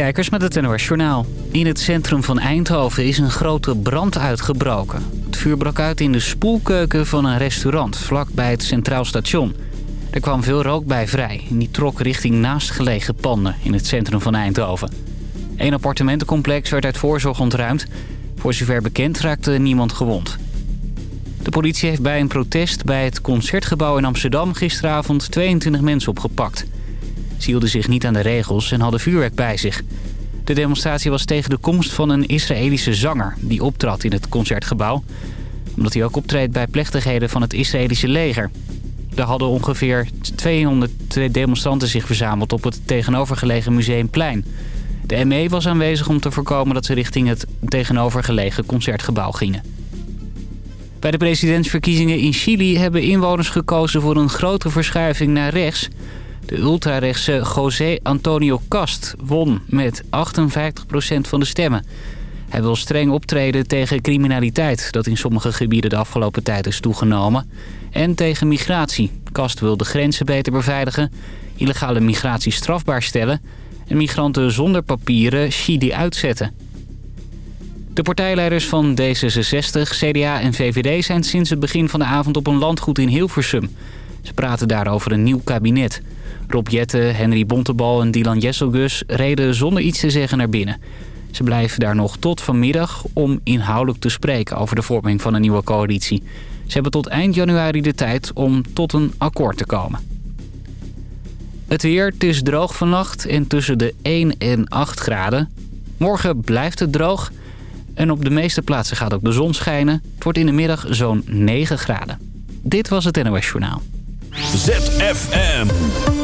Kijkers met het NOS Journaal. In het centrum van Eindhoven is een grote brand uitgebroken. Het vuur brak uit in de spoelkeuken van een restaurant vlakbij het Centraal Station. Er kwam veel rook bij vrij en die trok richting naastgelegen panden in het centrum van Eindhoven. Een appartementencomplex werd uit voorzorg ontruimd. Voor zover bekend raakte niemand gewond. De politie heeft bij een protest bij het Concertgebouw in Amsterdam gisteravond 22 mensen opgepakt... Hielden zich niet aan de regels en hadden vuurwerk bij zich. De demonstratie was tegen de komst van een Israëlische zanger... die optrad in het concertgebouw. Omdat hij ook optreedt bij plechtigheden van het Israëlische leger. Daar hadden ongeveer 200 demonstranten zich verzameld... op het tegenovergelegen Museumplein. De ME was aanwezig om te voorkomen dat ze richting het tegenovergelegen concertgebouw gingen. Bij de presidentsverkiezingen in Chili hebben inwoners gekozen voor een grote verschuiving naar rechts... De ultrarechtse José Antonio Cast won met 58% van de stemmen. Hij wil streng optreden tegen criminaliteit... dat in sommige gebieden de afgelopen tijd is toegenomen. En tegen migratie. Kast wil de grenzen beter beveiligen... illegale migratie strafbaar stellen... en migranten zonder papieren Chili uitzetten. De partijleiders van D66, CDA en VVD zijn sinds het begin van de avond op een landgoed in Hilversum. Ze praten daar over een nieuw kabinet... Rob Jette, Henry Bontebal en Dylan Jesselgus reden zonder iets te zeggen naar binnen. Ze blijven daar nog tot vanmiddag om inhoudelijk te spreken over de vorming van een nieuwe coalitie. Ze hebben tot eind januari de tijd om tot een akkoord te komen. Het weer, het is droog vannacht en tussen de 1 en 8 graden. Morgen blijft het droog en op de meeste plaatsen gaat ook de zon schijnen. Het wordt in de middag zo'n 9 graden. Dit was het NOS Journaal. ZFM.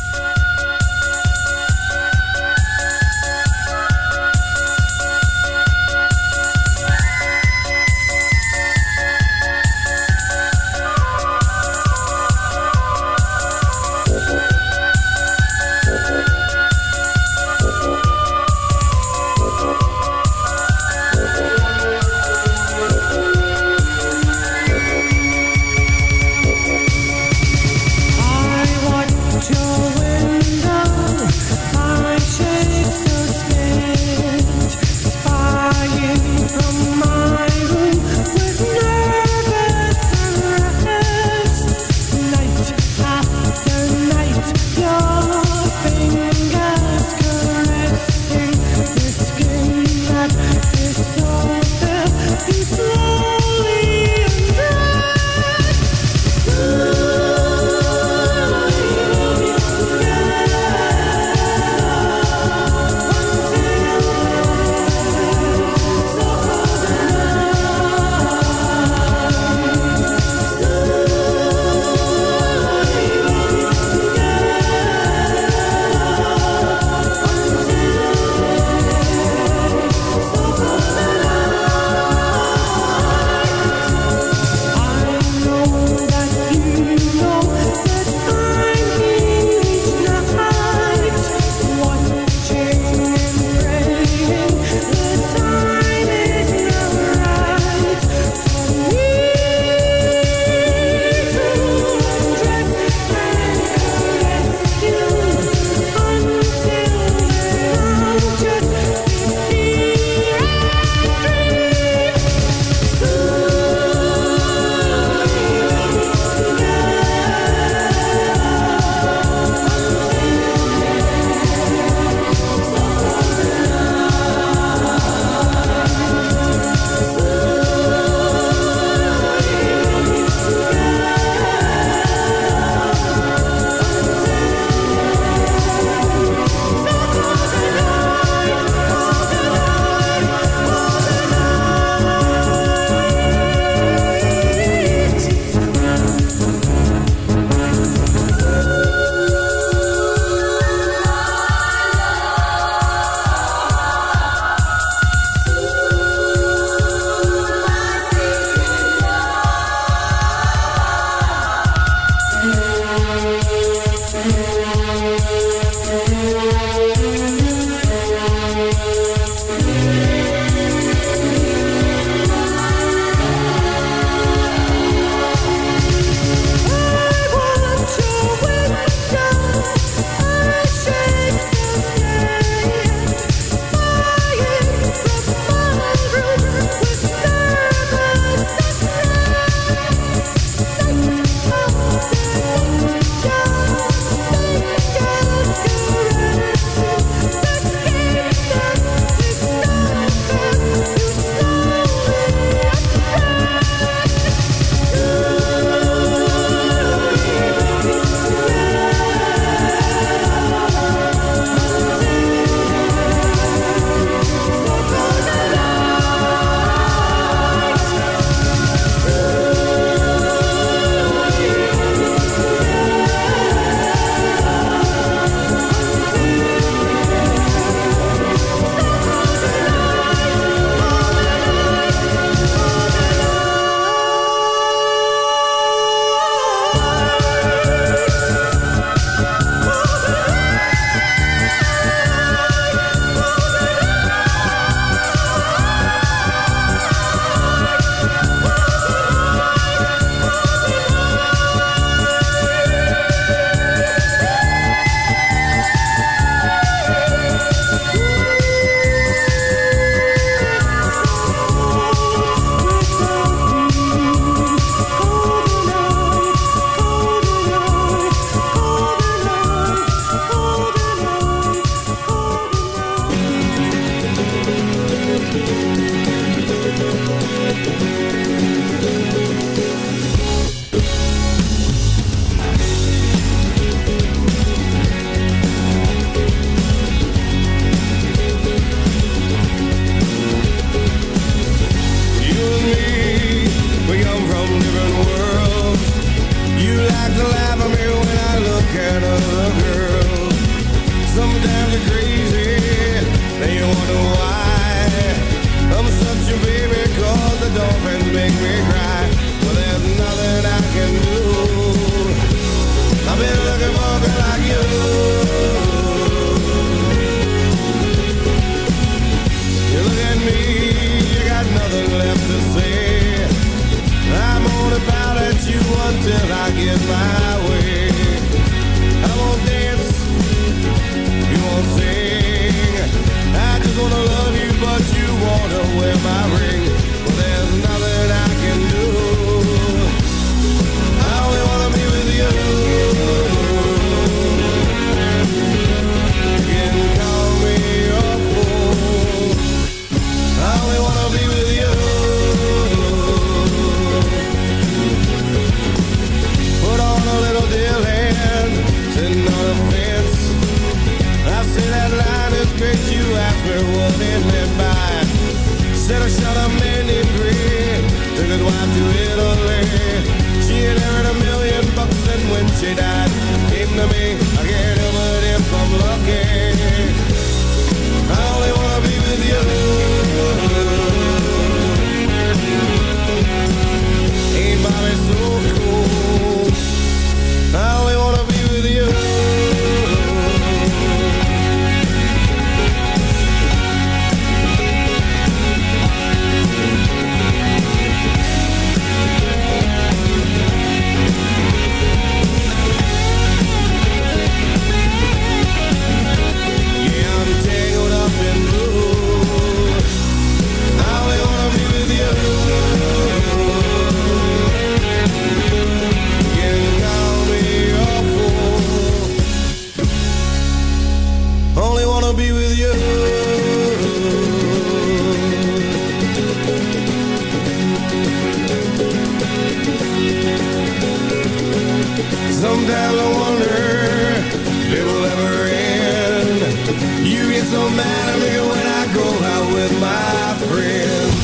so mad at me when I go out with my friends.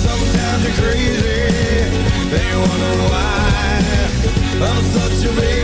Sometimes you're crazy, they wonder why I'm such a big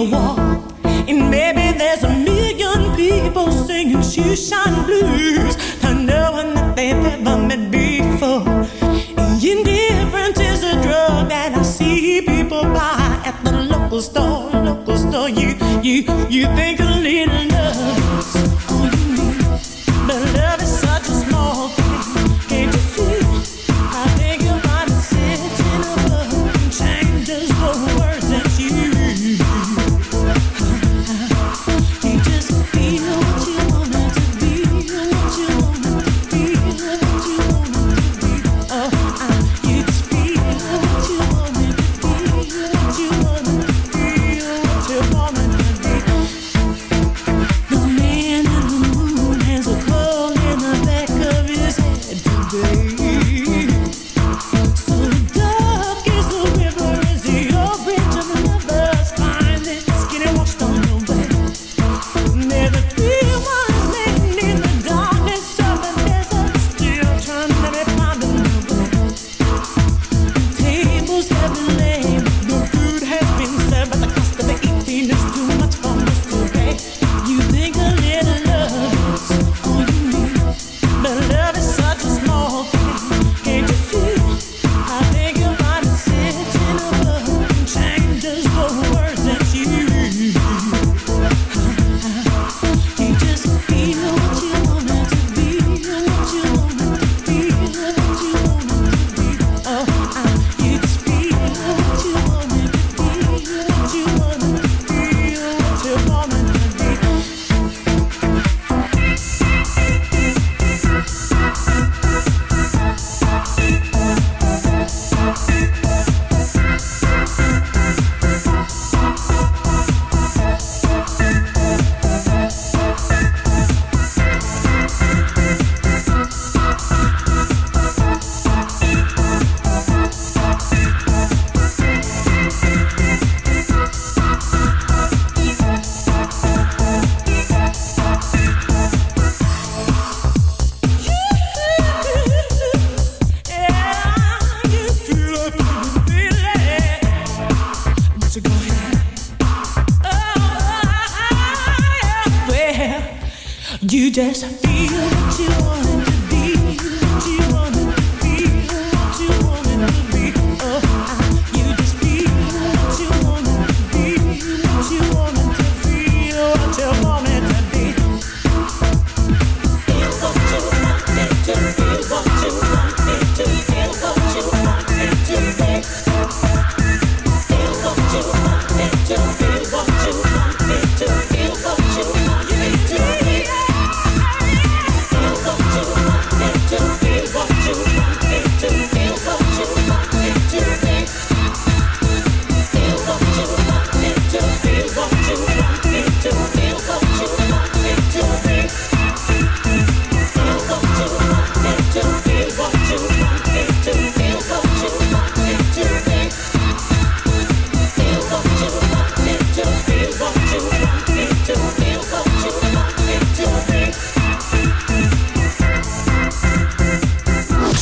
a and maybe there's a million people singing shoeshine blues to knowing that they've ever met before. And indifference is a drug that I see people buy at the local store. Local store, you you you think a little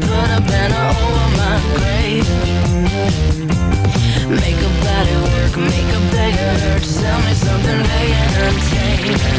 Put a banner over my grave. Make a body work, make a beggar hurt, sell me something they entertain.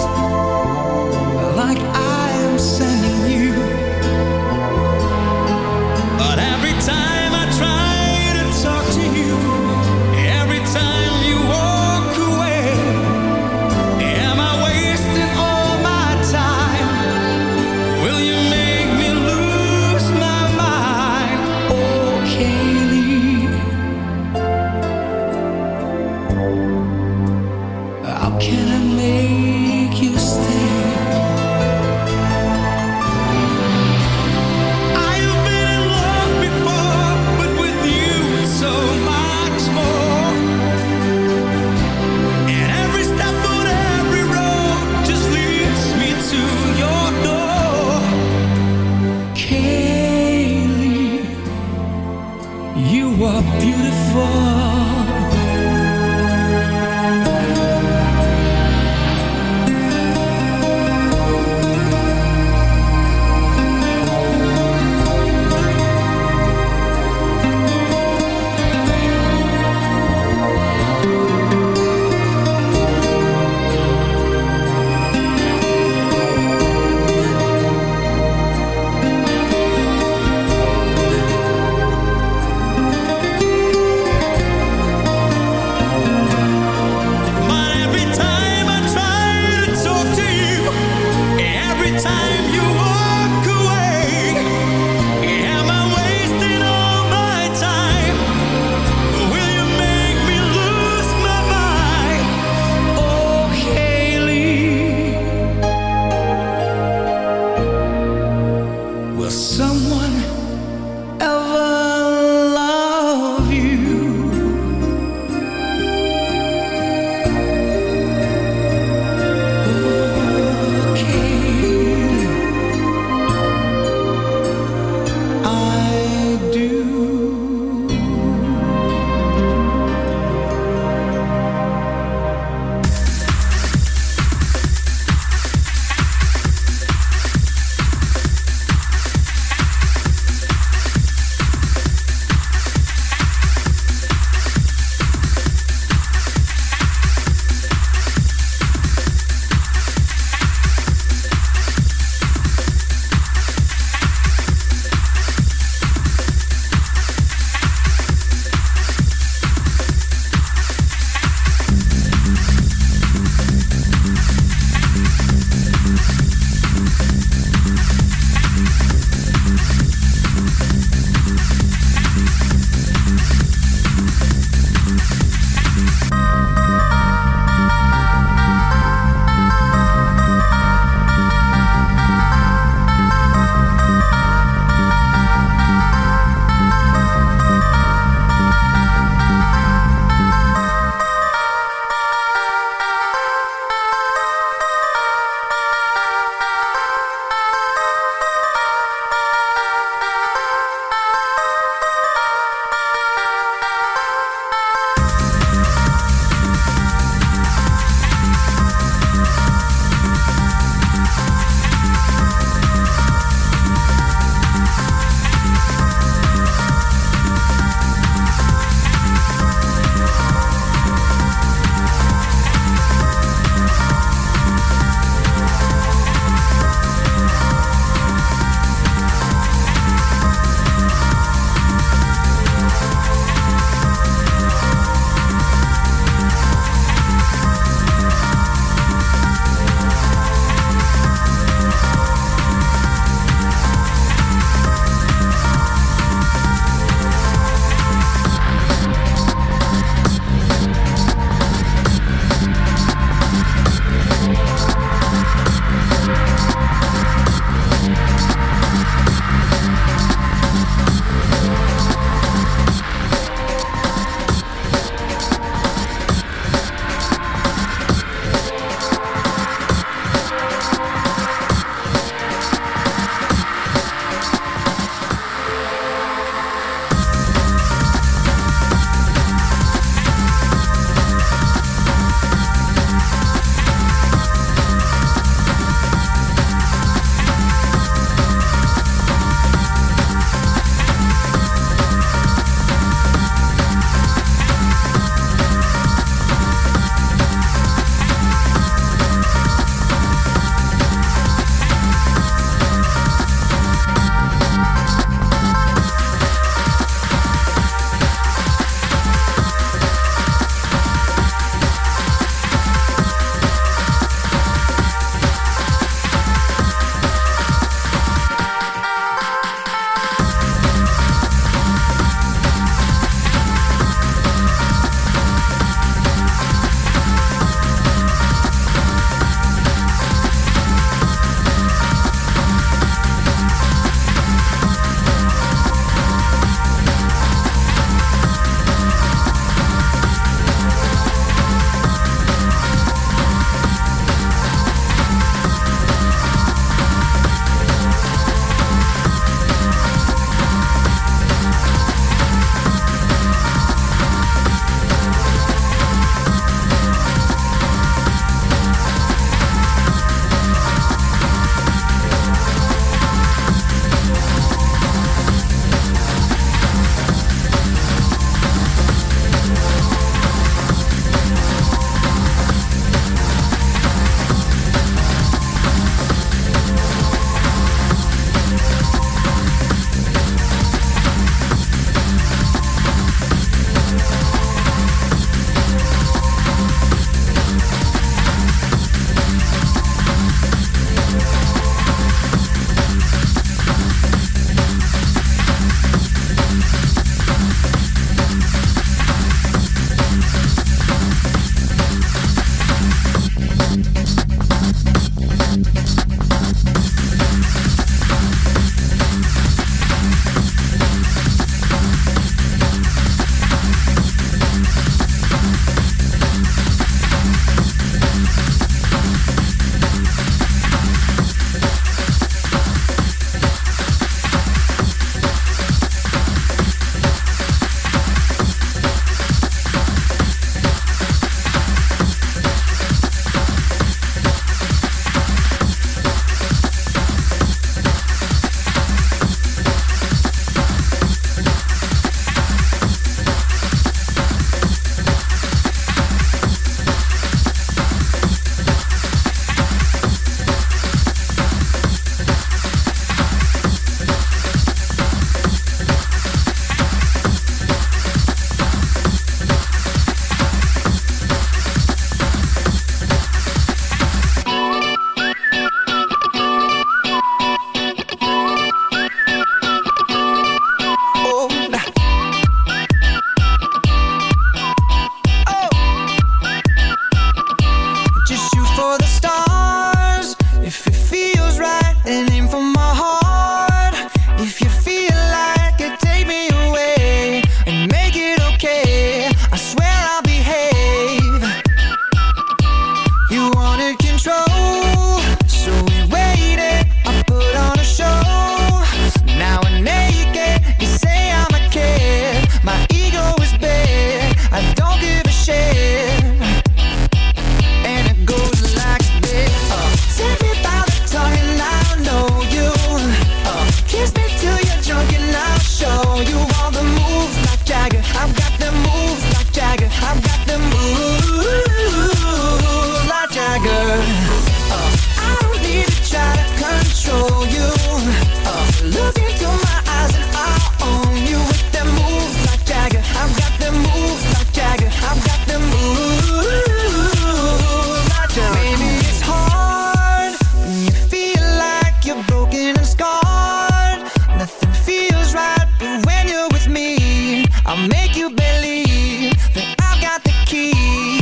scarred. Nothing feels right, but when you're with me, I'll make you believe that I've got the key.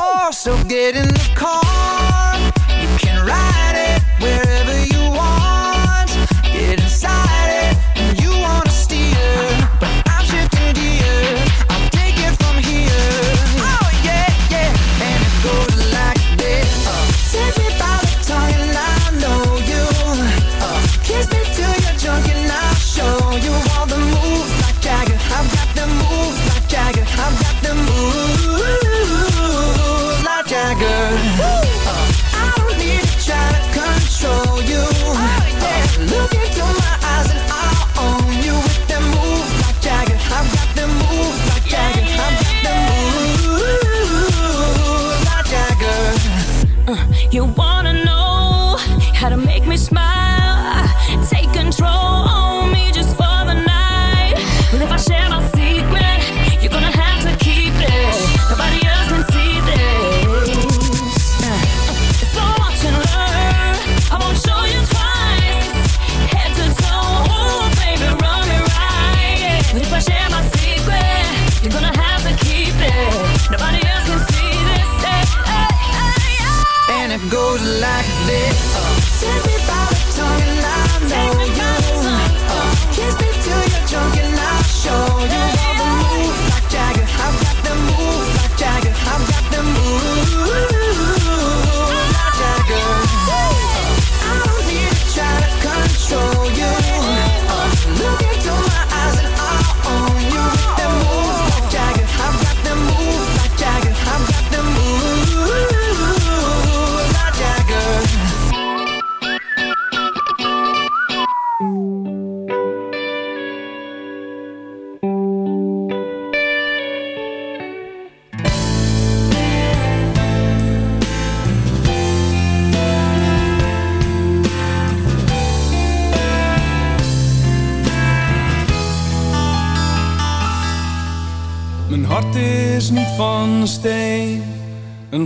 Oh, so get in the car, you can ride.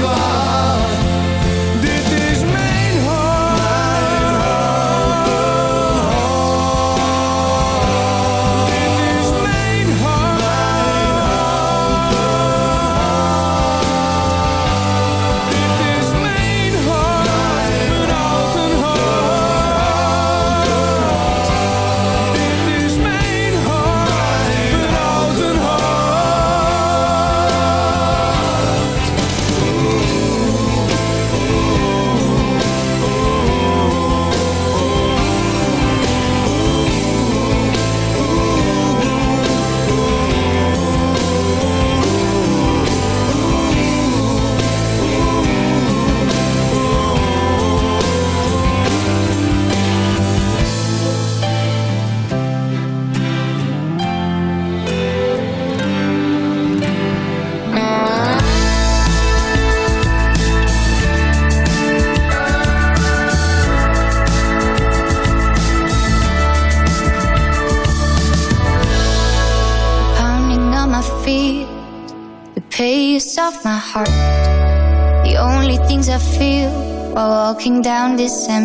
Kan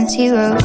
anti-road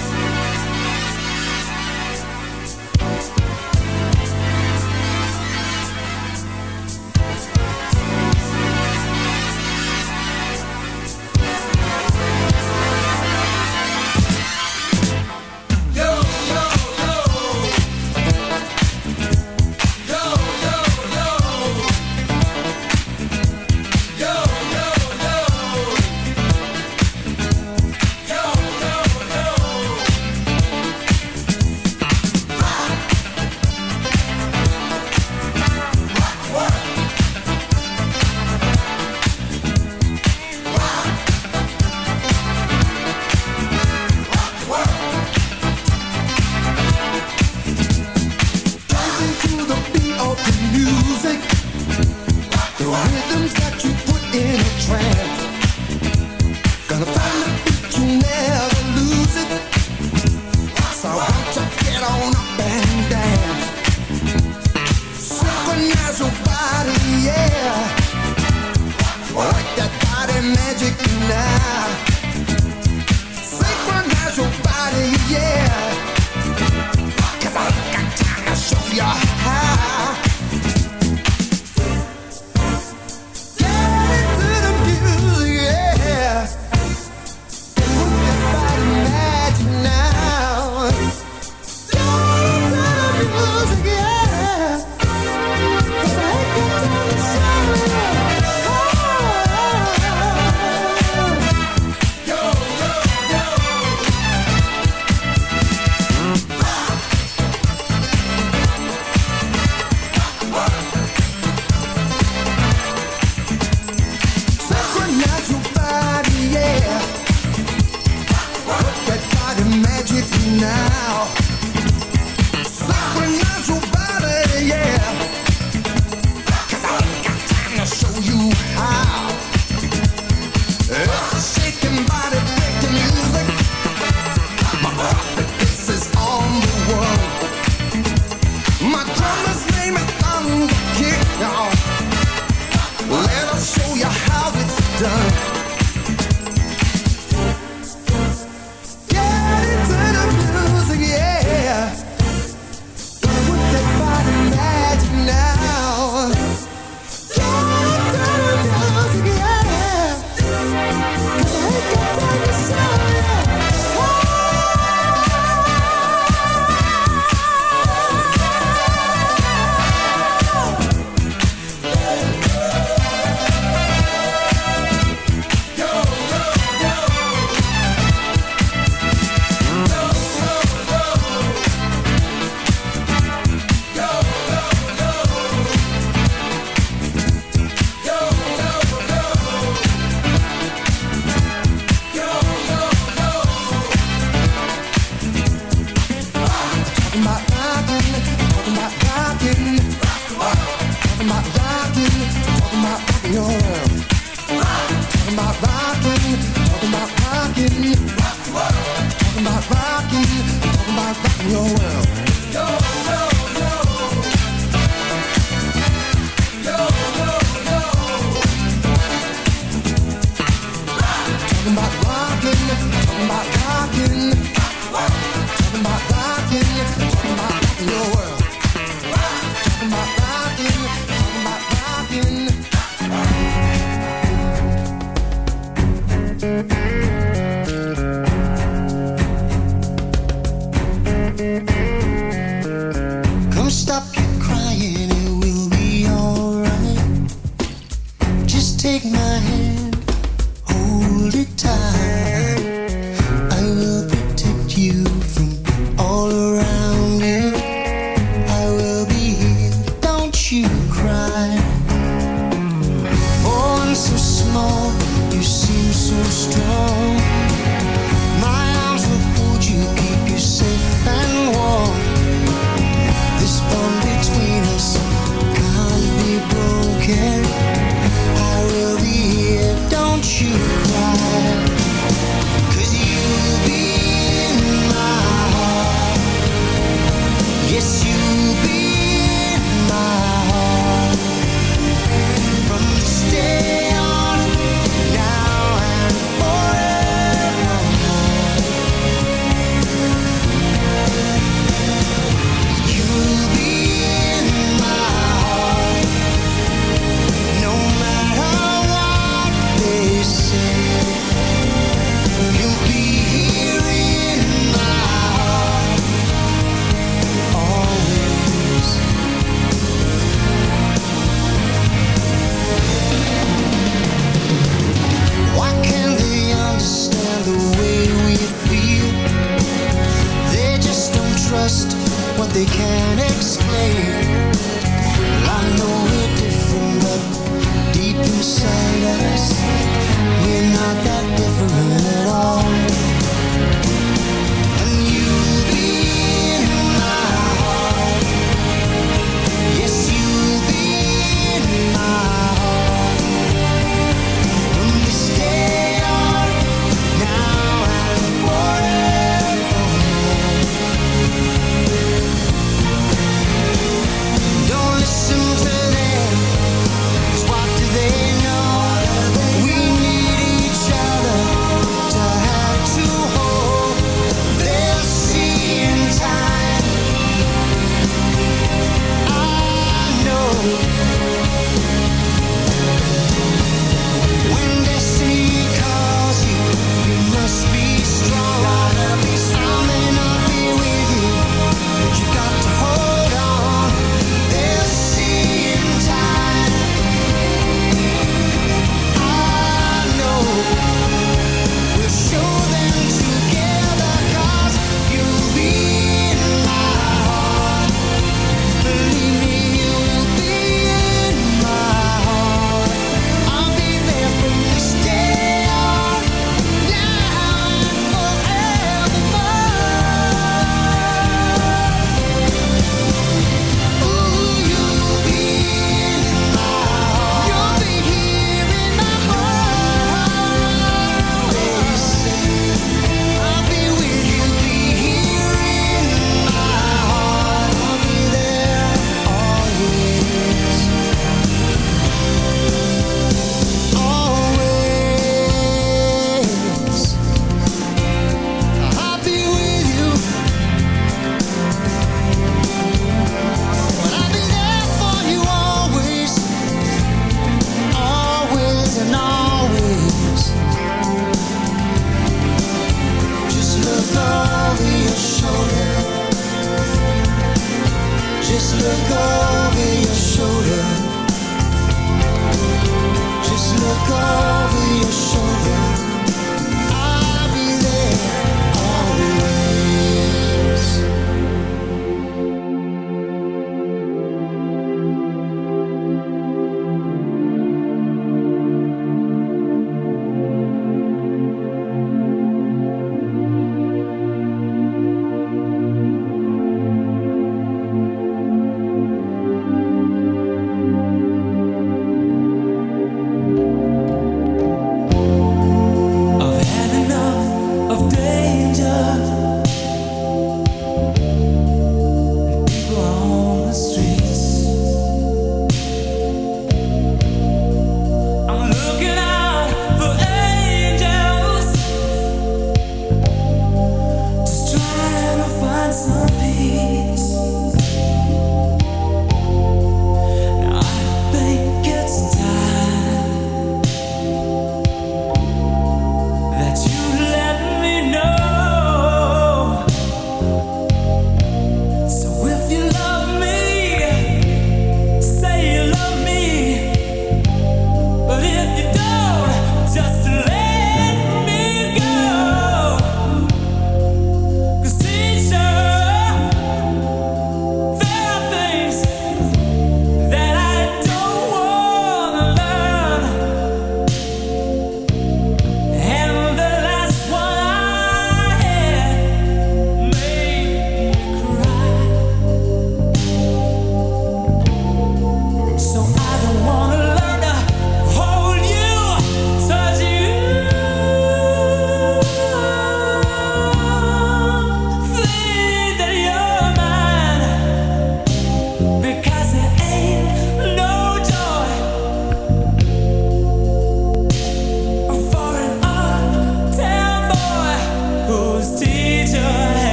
take my